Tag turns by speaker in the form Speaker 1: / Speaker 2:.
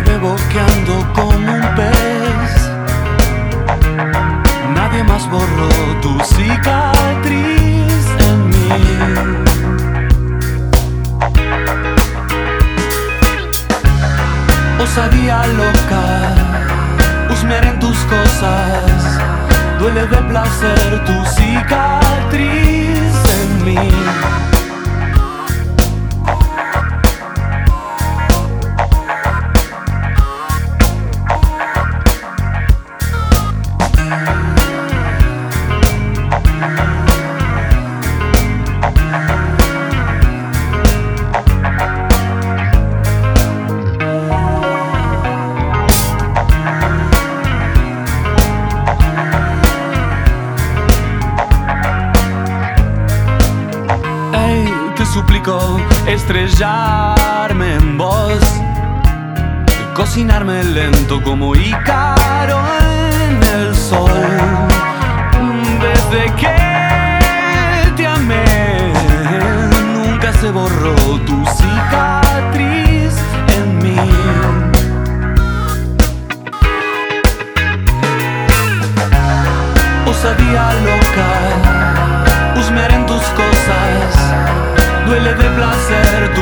Speaker 1: Me quedé boqueando como un pez. Nadie más borró tu cicatriz en mí. Osadía loca, husmear en tus cosas. Duele de placer tu cicatriz suplico estrellarme en vos, cocinarme lento como Ícaro en el sol. Desde que te amé, nunca se borró tu cicatriz en mí. Osadía loca husmear en tus cosas. Duele de placer